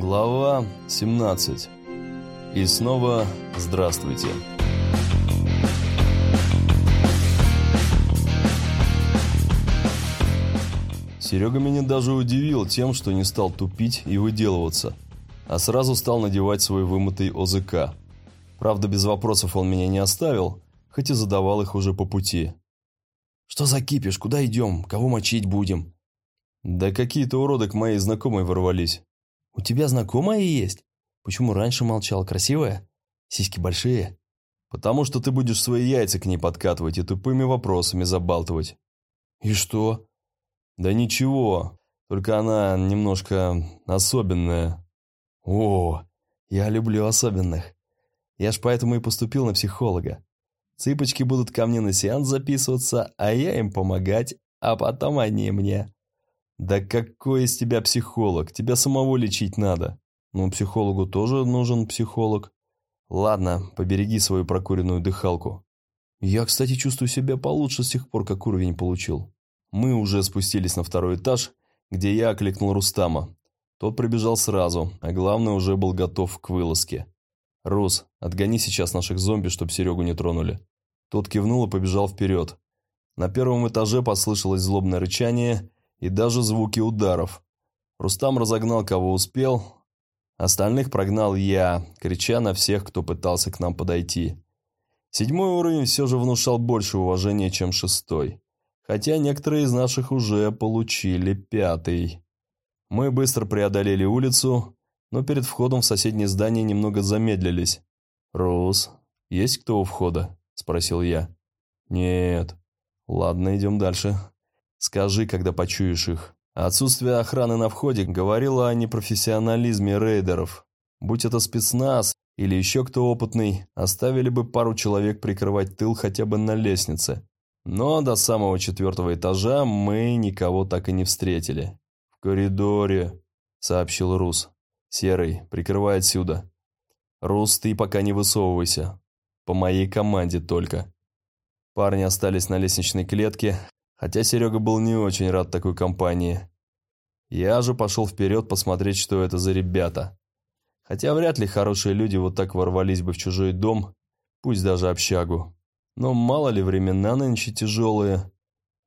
Глава 17. И снова здравствуйте. Серега меня даже удивил тем, что не стал тупить и выделываться, а сразу стал надевать свой вымытый ОЗК. Правда, без вопросов он меня не оставил, хоть и задавал их уже по пути. «Что за кипиш? Куда идем? Кого мочить будем?» «Да какие-то уроды к моей знакомой ворвались. «У тебя знакомая есть? Почему раньше молчал? Красивая? Сиськи большие?» «Потому что ты будешь свои яйца к ней подкатывать и тупыми вопросами забалтывать». «И что?» «Да ничего, только она немножко особенная». «О, я люблю особенных. Я ж поэтому и поступил на психолога. Цыпочки будут ко мне на сеанс записываться, а я им помогать, а потом они мне. «Да какой из тебя психолог? Тебя самого лечить надо». «Ну, психологу тоже нужен психолог». «Ладно, побереги свою прокуренную дыхалку». «Я, кстати, чувствую себя получше с тех пор, как уровень получил». Мы уже спустились на второй этаж, где я окликнул Рустама. Тот прибежал сразу, а главное, уже был готов к вылазке. «Рус, отгони сейчас наших зомби, чтобы Серегу не тронули». Тот кивнул и побежал вперед. На первом этаже послышалось злобное рычание – и даже звуки ударов. Рустам разогнал, кого успел. Остальных прогнал я, крича на всех, кто пытался к нам подойти. Седьмой уровень все же внушал больше уважения, чем шестой. Хотя некоторые из наших уже получили пятый. Мы быстро преодолели улицу, но перед входом в соседнее здание немного замедлились. «Рус, есть кто у входа?» – спросил я. «Нет». «Ладно, идем дальше». Скажи, когда почуешь их. Отсутствие охраны на входе говорило о непрофессионализме рейдеров. Будь это спецназ или еще кто опытный, оставили бы пару человек прикрывать тыл хотя бы на лестнице. Но до самого четвертого этажа мы никого так и не встретили. «В коридоре», — сообщил Рус. «Серый, прикрывай отсюда». «Рус, ты пока не высовывайся. По моей команде только». Парни остались на лестничной клетке, хотя Серега был не очень рад такой компании. Я же пошел вперед посмотреть, что это за ребята. Хотя вряд ли хорошие люди вот так ворвались бы в чужой дом, пусть даже общагу. Но мало ли времена нынче тяжелые.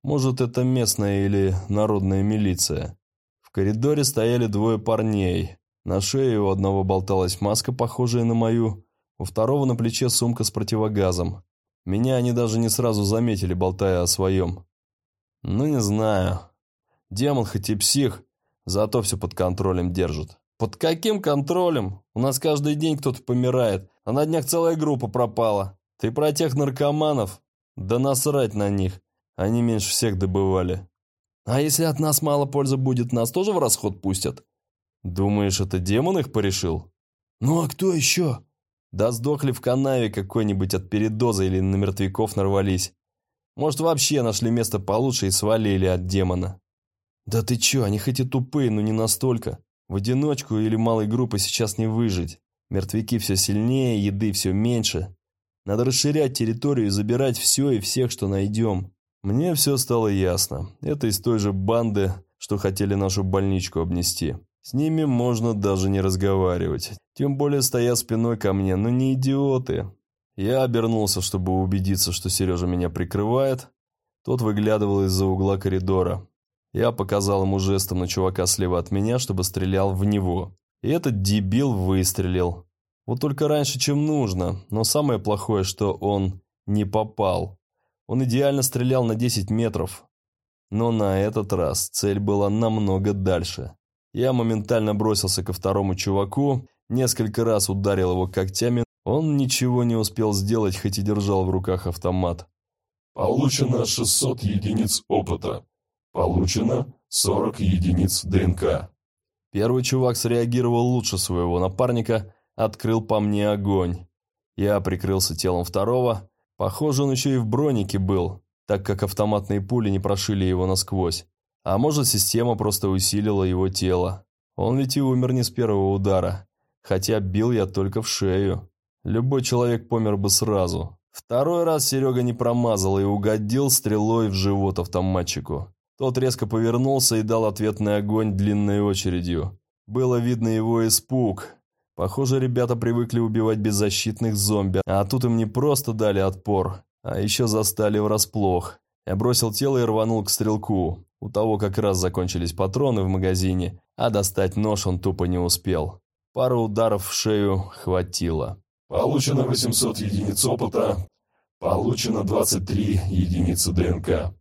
Может, это местная или народная милиция. В коридоре стояли двое парней. На шее у одного болталась маска, похожая на мою, у второго на плече сумка с противогазом. Меня они даже не сразу заметили, болтая о своем. Ну, не знаю. Демон хоть и псих, зато все под контролем держит. Под каким контролем? У нас каждый день кто-то помирает, а на днях целая группа пропала. Ты про тех наркоманов? Да насрать на них. Они меньше всех добывали. А если от нас мало пользы будет, нас тоже в расход пустят? Думаешь, это демон их порешил? Ну а кто еще? Да сдохли в канаве какой-нибудь от передоза или на мертвяков нарвались. Может, вообще нашли место получше и свалили от демона. Да ты чё, они хоть и тупые, но не настолько. В одиночку или малой группой сейчас не выжить. Мертвяки все сильнее, еды все меньше. Надо расширять территорию и забирать все и всех, что найдем. Мне все стало ясно. Это из той же банды, что хотели нашу больничку обнести. С ними можно даже не разговаривать. Тем более стоя спиной ко мне, но не идиоты. Я обернулся, чтобы убедиться, что Сережа меня прикрывает. Тот выглядывал из-за угла коридора. Я показал ему жестом на чувака слева от меня, чтобы стрелял в него. И этот дебил выстрелил. Вот только раньше, чем нужно. Но самое плохое, что он не попал. Он идеально стрелял на 10 метров. Но на этот раз цель была намного дальше. Я моментально бросился ко второму чуваку, несколько раз ударил его когтями, он ничего не успел сделать, хоть и держал в руках автомат. Получено 600 единиц опыта. Получено 40 единиц ДНК. Первый чувак среагировал лучше своего напарника, открыл по мне огонь. Я прикрылся телом второго. Похоже, он еще и в бронике был, так как автоматные пули не прошили его насквозь. А может, система просто усилила его тело. Он ведь и умер не с первого удара, хотя бил я только в шею. Любой человек помер бы сразу. Второй раз Серега не промазал и угодил стрелой в живот автоматчику. Тот резко повернулся и дал ответный огонь длинной очередью. Было видно его испуг. Похоже, ребята привыкли убивать беззащитных зомби, а тут им не просто дали отпор, а еще застали врасплох. Я бросил тело и рванул к стрелку. У того как раз закончились патроны в магазине, а достать нож он тупо не успел. Пару ударов в шею хватило. Получено 800 единиц опыта. Получено 23 единицы ДНК.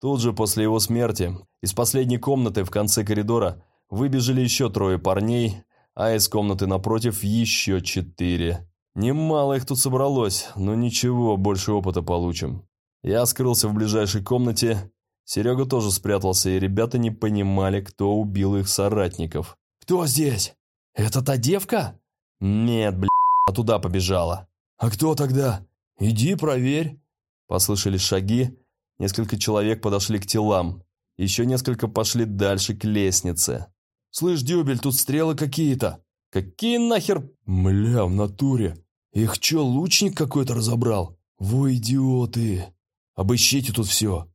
Тут же после его смерти из последней комнаты в конце коридора выбежали еще трое парней, а из комнаты напротив еще четыре. Немало их тут собралось, но ничего, больше опыта получим. Я скрылся в ближайшей комнате, Серега тоже спрятался, и ребята не понимали, кто убил их соратников. «Кто здесь? Это та девка?» «Нет, бля, а туда побежала». «А кто тогда? Иди проверь». Послышались шаги, несколько человек подошли к телам, еще несколько пошли дальше к лестнице. «Слышь, Дюбель, тут стрелы какие-то». «Какие нахер...» «Мля, в натуре. Их чё, лучник какой-то разобрал? Во идиоты!» Обыщите тут все».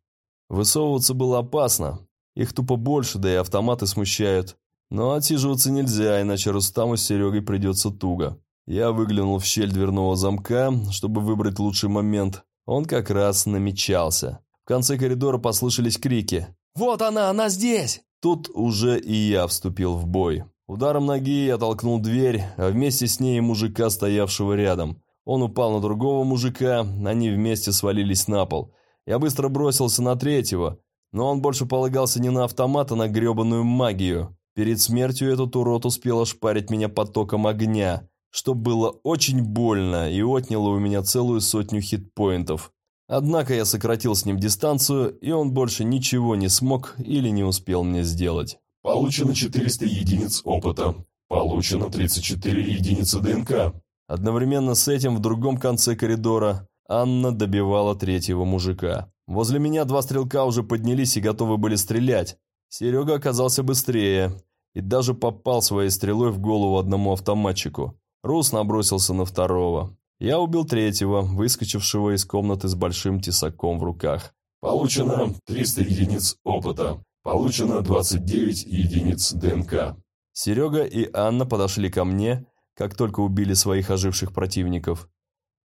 Высовываться было опасно. Их тупо больше, да и автоматы смущают. Но отсиживаться нельзя, иначе Рустаму с Серегой придется туго. Я выглянул в щель дверного замка, чтобы выбрать лучший момент. Он как раз намечался. В конце коридора послышались крики. «Вот она, она здесь!» Тут уже и я вступил в бой. Ударом ноги я толкнул дверь, а вместе с ней мужика, стоявшего рядом. Он упал на другого мужика, они вместе свалились на пол. Я быстро бросился на третьего, но он больше полагался не на автомат, а на гребаную магию. Перед смертью этот урод успел ошпарить меня потоком огня, что было очень больно и отняло у меня целую сотню хитпоинтов. Однако я сократил с ним дистанцию, и он больше ничего не смог или не успел мне сделать. Получено 400 единиц опыта. Получено 34 единицы ДНК. Одновременно с этим в другом конце коридора Анна добивала третьего мужика. Возле меня два стрелка уже поднялись и готовы были стрелять. Серега оказался быстрее и даже попал своей стрелой в голову одному автоматчику. Рус набросился на второго. Я убил третьего, выскочившего из комнаты с большим тесаком в руках. Получено 300 единиц опыта. Получено 29 единиц ДНК. Серега и Анна подошли ко мне как только убили своих оживших противников.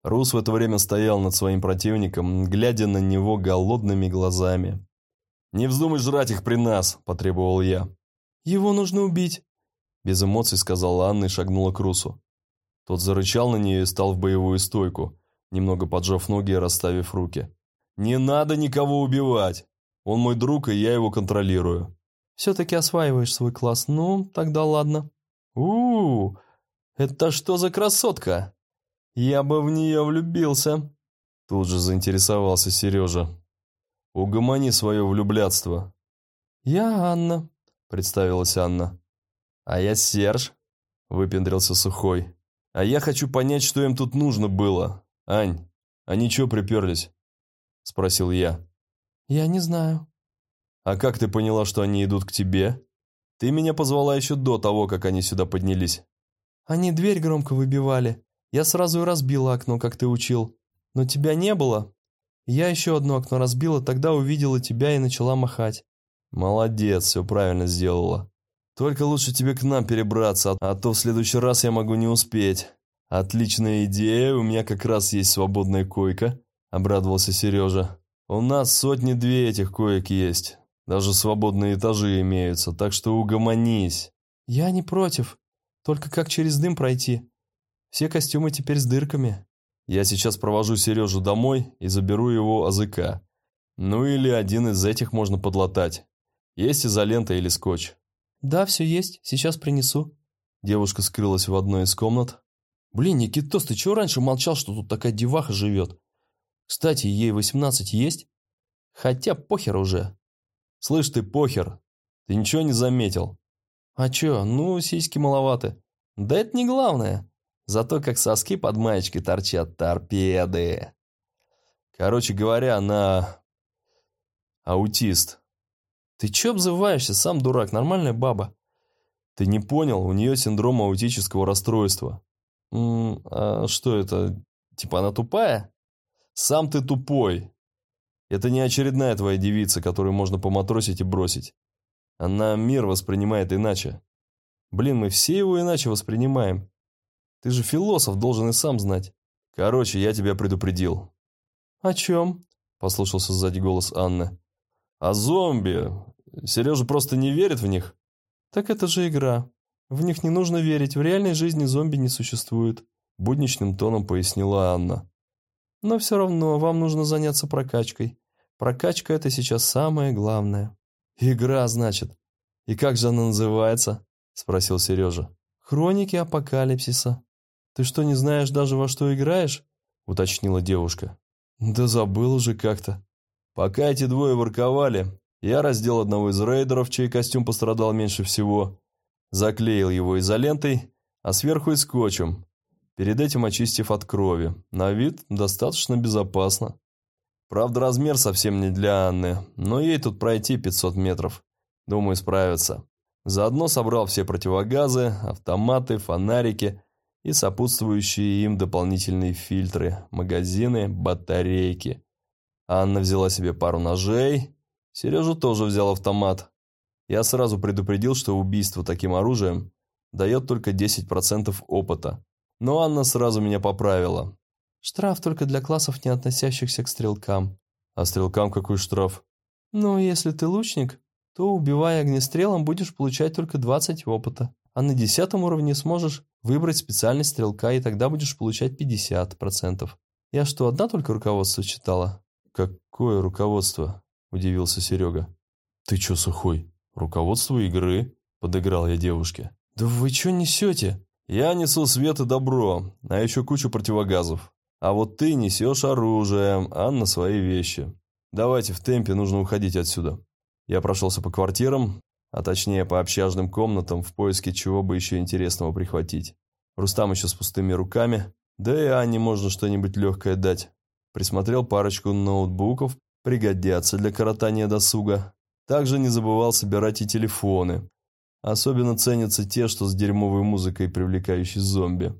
Рус в это время стоял над своим противником, глядя на него голодными глазами. «Не вздумай жрать их при нас!» – потребовал я. «Его нужно убить!» Без эмоций сказала Анна и шагнула к Русу. Тот зарычал на нее и стал в боевую стойку, немного поджав ноги и расставив руки. «Не надо никого убивать! Он мой друг, и я его контролирую». «Все-таки осваиваешь свой класс. Ну, тогда ладно». «У-у-у! «Это что за красотка? Я бы в нее влюбился!» Тут же заинтересовался Сережа. «Угомони свое влюблядство!» «Я Анна», — представилась Анна. «А я Серж», — выпендрился Сухой. «А я хочу понять, что им тут нужно было. Ань, они чё приперлись?» — спросил я. «Я не знаю». «А как ты поняла, что они идут к тебе? Ты меня позвала еще до того, как они сюда поднялись». Они дверь громко выбивали. Я сразу и разбила окно, как ты учил. Но тебя не было. Я еще одно окно разбила, тогда увидела тебя и начала махать. Молодец, все правильно сделала. Только лучше тебе к нам перебраться, а то в следующий раз я могу не успеть. Отличная идея, у меня как раз есть свободная койка, обрадовался Сережа. У нас сотни-две этих коек есть. Даже свободные этажи имеются, так что угомонись. Я не против. Только как через дым пройти? Все костюмы теперь с дырками. Я сейчас провожу Сережу домой и заберу его АЗК. Ну или один из этих можно подлатать. Есть изолента или скотч? Да, все есть. Сейчас принесу. Девушка скрылась в одной из комнат. Блин, Никитос, ты чего раньше молчал, что тут такая деваха живет? Кстати, ей 18 есть? Хотя похер уже. Слышь ты, похер. Ты ничего не заметил? А чё, ну, сиськи маловаты. Да это не главное. Зато как соски под маечкой торчат торпеды. Короче говоря, она... аутист. Ты чё обзываешься, сам дурак, нормальная баба. Ты не понял, у нее синдром аутического расстройства. М а что это, типа она тупая? Сам ты тупой. Это не очередная твоя девица, которую можно поматросить и бросить. Она мир воспринимает иначе. Блин, мы все его иначе воспринимаем. Ты же философ, должен и сам знать. Короче, я тебя предупредил. О чем? Послушался сзади голос Анны. О зомби. Сережа просто не верит в них. Так это же игра. В них не нужно верить, в реальной жизни зомби не существует. Будничным тоном пояснила Анна. Но все равно вам нужно заняться прокачкой. Прокачка – это сейчас самое главное. Игра, значит. И как же она называется? Спросил Сережа. Хроники апокалипсиса. Ты что, не знаешь даже во что играешь? Уточнила девушка. Да забыл уже как-то. Пока эти двое ворковали, я раздел одного из рейдеров, чей костюм пострадал меньше всего, заклеил его изолентой, а сверху и скотчем, перед этим очистив от крови. На вид достаточно безопасно. Правда, размер совсем не для Анны, но ей тут пройти 500 метров. Думаю, справится. Заодно собрал все противогазы, автоматы, фонарики и сопутствующие им дополнительные фильтры, магазины, батарейки. Анна взяла себе пару ножей, Сережа тоже взял автомат. Я сразу предупредил, что убийство таким оружием дает только 10% опыта. Но Анна сразу меня поправила. Штраф только для классов, не относящихся к стрелкам. А стрелкам какой штраф? Ну, если ты лучник, то, убивая огнестрелом, будешь получать только 20 опыта. А на 10 уровне сможешь выбрать специальность стрелка, и тогда будешь получать 50%. Я что, одна только руководство читала? Какое руководство? Удивился Серега. Ты чё, сухой? Руководство игры? Подыграл я девушке. Да вы чё несете? Я несу свет и добро, а еще кучу противогазов. А вот ты несешь оружие, Анна свои вещи. Давайте в темпе, нужно уходить отсюда. Я прошелся по квартирам, а точнее по общажным комнатам, в поиске чего бы еще интересного прихватить. Рустам еще с пустыми руками, да и Анне можно что-нибудь легкое дать. Присмотрел парочку ноутбуков, пригодятся для коротания досуга. Также не забывал собирать и телефоны. Особенно ценятся те, что с дерьмовой музыкой, привлекающей зомби.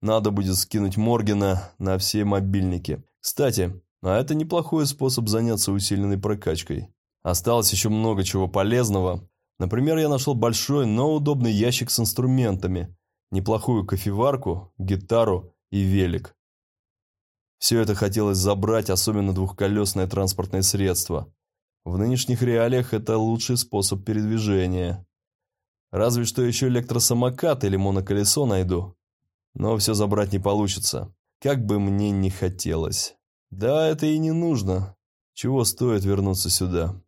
Надо будет скинуть Моргена на все мобильники. Кстати, а это неплохой способ заняться усиленной прокачкой. Осталось еще много чего полезного. Например, я нашел большой, но удобный ящик с инструментами, неплохую кофеварку, гитару и велик. Все это хотелось забрать, особенно двухколесное транспортное средство. В нынешних реалиях это лучший способ передвижения. Разве что еще электросамокат или моноколесо найду. Но все забрать не получится. Как бы мне ни хотелось. Да, это и не нужно. Чего стоит вернуться сюда?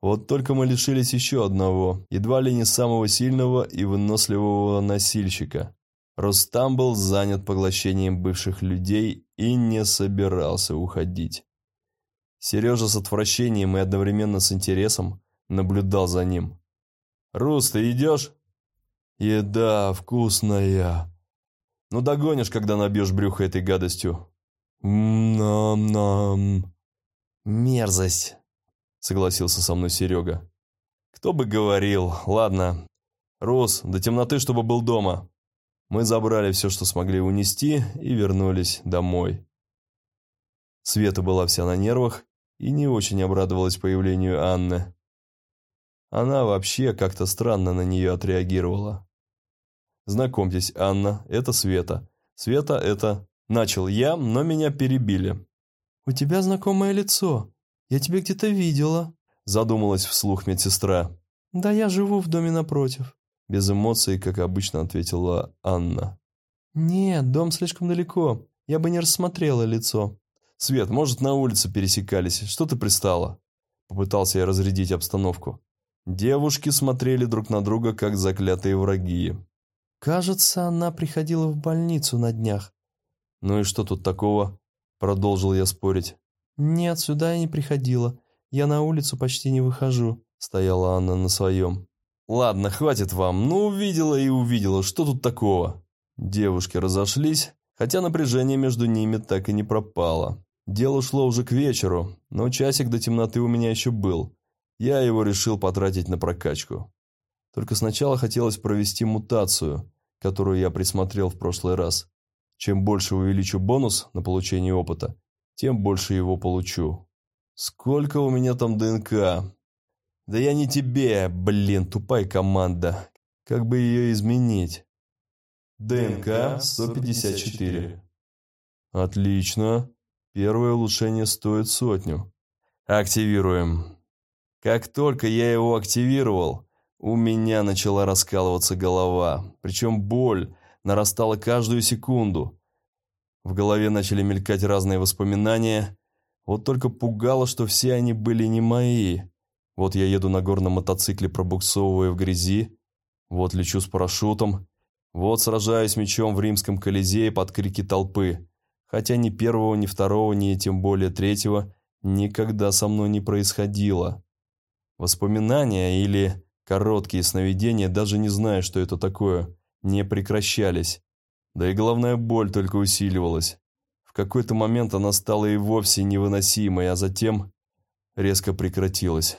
Вот только мы лишились еще одного, едва ли не самого сильного и выносливого носильщика. Рустам был занят поглощением бывших людей и не собирался уходить. Сережа с отвращением и одновременно с интересом наблюдал за ним. «Рус, ты идешь?» «Еда вкусная!» Ну догонишь, когда набьешь брюхо этой гадостью. Нам-нам. Мерзость, согласился со мной Серега. Кто бы говорил. Ладно. Рус, до темноты, чтобы был дома. Мы забрали все, что смогли унести, и вернулись домой. Света была вся на нервах и не очень обрадовалась появлению Анны. Она вообще как-то странно на нее отреагировала. Знакомьтесь, Анна, это Света. Света это... Начал я, но меня перебили. «У тебя знакомое лицо. Я тебя где-то видела», задумалась вслух медсестра. «Да я живу в доме напротив», без эмоций, как обычно ответила Анна. «Нет, дом слишком далеко. Я бы не рассмотрела лицо». «Свет, может, на улице пересекались? Что ты пристала?» Попытался я разрядить обстановку. Девушки смотрели друг на друга, как заклятые враги. «Кажется, она приходила в больницу на днях». «Ну и что тут такого?» Продолжил я спорить. «Нет, сюда я не приходила. Я на улицу почти не выхожу», стояла Анна на своем. «Ладно, хватит вам. Ну, увидела и увидела. Что тут такого?» Девушки разошлись, хотя напряжение между ними так и не пропало. Дело шло уже к вечеру, но часик до темноты у меня еще был. Я его решил потратить на прокачку. Только сначала хотелось провести мутацию, которую я присмотрел в прошлый раз. Чем больше увеличу бонус на получение опыта, тем больше его получу. Сколько у меня там ДНК? Да я не тебе, блин, тупая команда. Как бы ее изменить? ДНК 154. Отлично. Первое улучшение стоит сотню. Активируем. Как только я его активировал, у меня начала раскалываться голова. Причем боль нарастала каждую секунду. В голове начали мелькать разные воспоминания. Вот только пугало, что все они были не мои. Вот я еду на горном мотоцикле, пробуксовывая в грязи. Вот лечу с парашютом. Вот сражаюсь мечом в римском колизее под крики толпы. Хотя ни первого, ни второго, ни тем более третьего никогда со мной не происходило. Воспоминания или короткие сновидения, даже не зная, что это такое, не прекращались. Да и головная боль только усиливалась. В какой-то момент она стала и вовсе невыносимой, а затем резко прекратилась.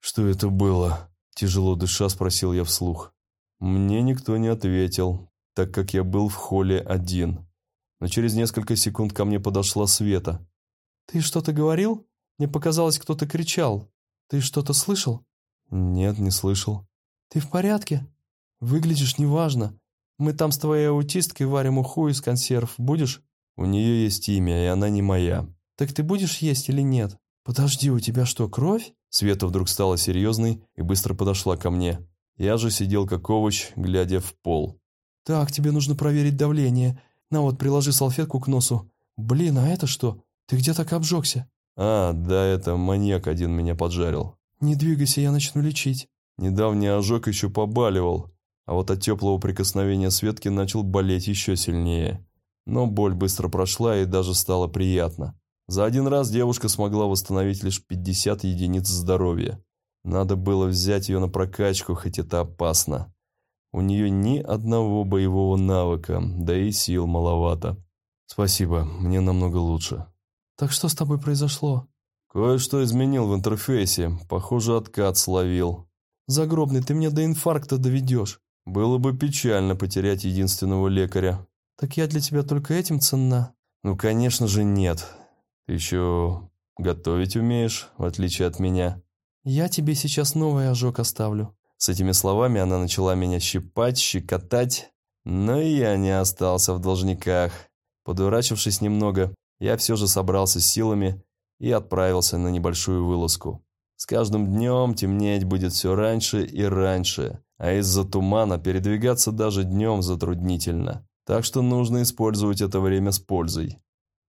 «Что это было?» – тяжело дыша спросил я вслух. Мне никто не ответил, так как я был в холле один. Но через несколько секунд ко мне подошла Света. «Ты что-то говорил? Мне показалось, кто-то кричал. Ты что-то слышал?» «Нет, не слышал». «Ты в порядке? Выглядишь неважно. Мы там с твоей аутисткой варим уху из консерв. Будешь?» «У нее есть имя, и она не моя». «Так ты будешь есть или нет? Подожди, у тебя что, кровь?» Света вдруг стала серьезной и быстро подошла ко мне. Я же сидел как овощ, глядя в пол. «Так, тебе нужно проверить давление. На вот, приложи салфетку к носу. Блин, а это что? Ты где так обжегся?» «А, да, это маньяк один меня поджарил». «Не двигайся, я начну лечить». Недавний ожог еще побаливал, а вот от теплого прикосновения Светки начал болеть еще сильнее. Но боль быстро прошла и даже стало приятно. За один раз девушка смогла восстановить лишь 50 единиц здоровья. Надо было взять ее на прокачку, хоть это опасно. У нее ни одного боевого навыка, да и сил маловато. Спасибо, мне намного лучше. Так что с тобой произошло? Кое-что изменил в интерфейсе. Похоже, откат словил. Загробный, ты меня до инфаркта доведешь. Было бы печально потерять единственного лекаря. Так я для тебя только этим ценна? Ну, конечно же, нет. Еще готовить умеешь, в отличие от меня. «Я тебе сейчас новый ожог оставлю». С этими словами она начала меня щипать, щекотать, но я не остался в должниках. Подурачившись немного, я все же собрался с силами и отправился на небольшую вылазку. С каждым днем темнеть будет все раньше и раньше, а из-за тумана передвигаться даже днем затруднительно. Так что нужно использовать это время с пользой.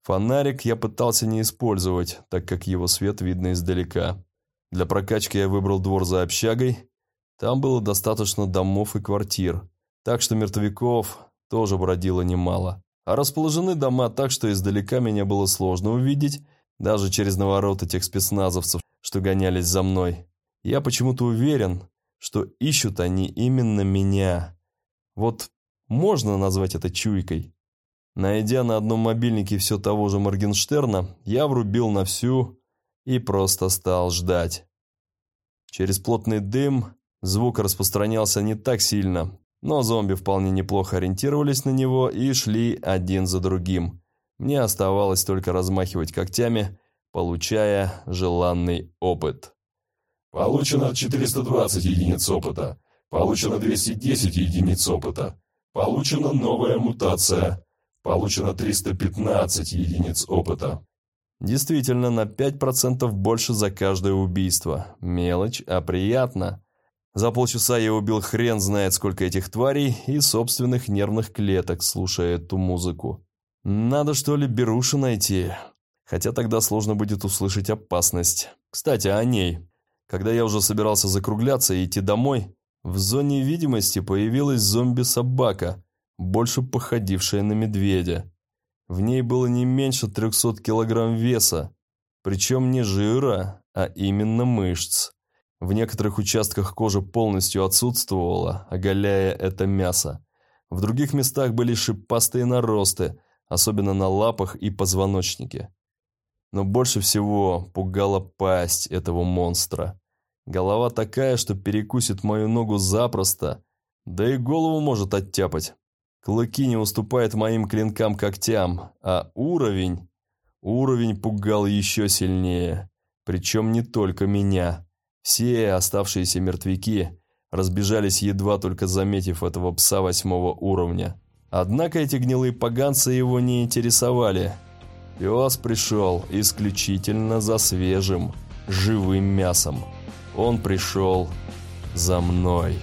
Фонарик я пытался не использовать, так как его свет видно издалека. Для прокачки я выбрал двор за общагой. Там было достаточно домов и квартир, так что мертвяков тоже бродило немало. А расположены дома так, что издалека меня было сложно увидеть, даже через навороты тех спецназовцев, что гонялись за мной. Я почему-то уверен, что ищут они именно меня. Вот можно назвать это чуйкой. Найдя на одном мобильнике все того же Моргенштерна, я врубил на всю и просто стал ждать. Через плотный дым звук распространялся не так сильно, но зомби вполне неплохо ориентировались на него и шли один за другим. Мне оставалось только размахивать когтями, получая желанный опыт. Получено 420 единиц опыта. Получено 210 единиц опыта. Получена новая мутация. Получено 315 единиц опыта. Действительно, на 5% больше за каждое убийство. Мелочь, а приятно. За полчаса я убил хрен знает сколько этих тварей и собственных нервных клеток, слушая эту музыку. Надо что ли беруши найти. Хотя тогда сложно будет услышать опасность. Кстати, о ней. Когда я уже собирался закругляться и идти домой, в зоне видимости появилась зомби-собака, больше походившая на медведя. В ней было не меньше 300 килограмм веса, причем не жира, а именно мышц. В некоторых участках кожа полностью отсутствовала, оголяя это мясо. В других местах были шипастые наросты, особенно на лапах и позвоночнике. Но больше всего пугала пасть этого монстра. Голова такая, что перекусит мою ногу запросто, да и голову может оттяпать. Клыки не уступают моим клинкам-когтям, а уровень... Уровень пугал еще сильнее. Причем не только меня. Все оставшиеся мертвяки разбежались, едва только заметив этого пса восьмого уровня. Однако эти гнилые поганцы его не интересовали. Пес пришел исключительно за свежим, живым мясом. Он пришел за мной».